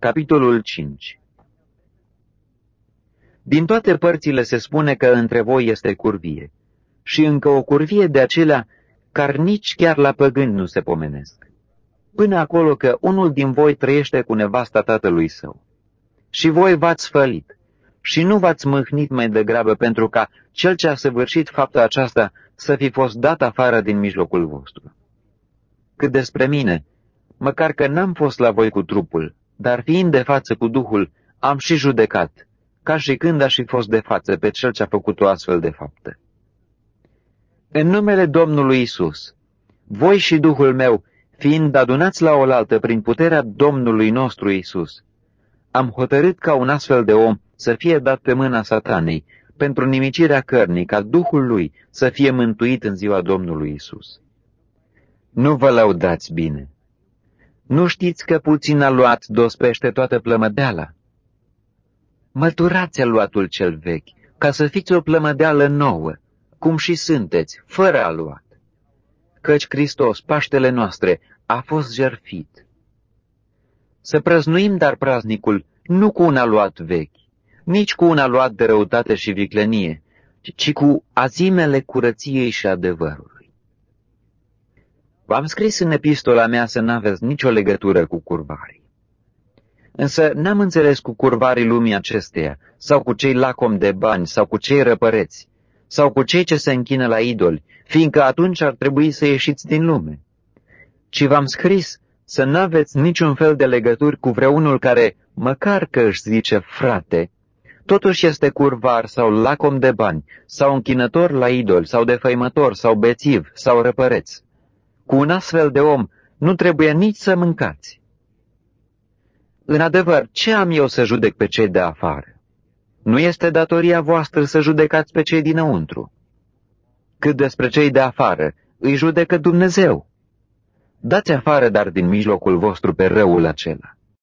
Capitolul 5 Din toate părțile se spune că între voi este curvie, și încă o curvie de acelea care nici chiar la păgâni nu se pomenesc, până acolo că unul din voi trăiește cu nevasta tatălui său. Și voi v-ați fălit, și nu v-ați mâhnit mai degrabă pentru ca cel ce a săvârșit fapta aceasta să fi fost dat afară din mijlocul vostru. Cât despre mine, măcar că n-am fost la voi cu trupul, dar fiind de față cu Duhul, am și judecat, ca și când aș fi fost de față pe cel ce a făcut o astfel de faptă. În numele Domnului Isus, voi și Duhul meu, fiind adunați la oaltă prin puterea Domnului nostru Isus, am hotărât ca un astfel de om să fie dat pe mâna satanei, pentru nimicirea cărnii, ca Duhul lui să fie mântuit în ziua Domnului Isus. Nu vă lăudați bine. Nu știți că puțin aluat dospește toată plămădeala? Măturați aluatul cel vechi, ca să fiți o plămădeală nouă, cum și sunteți, fără aluat. Căci Hristos, Paștele noastre, a fost jerfit. Să prăznuim dar praznicul nu cu un aluat vechi, nici cu un aluat de răutate și viclenie, ci cu azimele curăției și adevărului. V-am scris în epistola mea să n-aveți nicio legătură cu curvarii. Însă n-am înțeles cu curvarii lumii acesteia, sau cu cei lacom de bani, sau cu cei răpăreți, sau cu cei ce se închină la idoli, fiindcă atunci ar trebui să ieșiți din lume. Ci v-am scris să n-aveți niciun fel de legături cu vreunul care, măcar că își zice frate, totuși este curvar sau lacom de bani, sau închinător la idol, sau defăimător, sau bețiv, sau răpăreț. Cu un astfel de om nu trebuie nici să mâncați. În adevăr, ce am eu să judec pe cei de afară? Nu este datoria voastră să judecați pe cei dinăuntru. Cât despre cei de afară, îi judecă Dumnezeu. Dați afară dar din mijlocul vostru pe răul acela.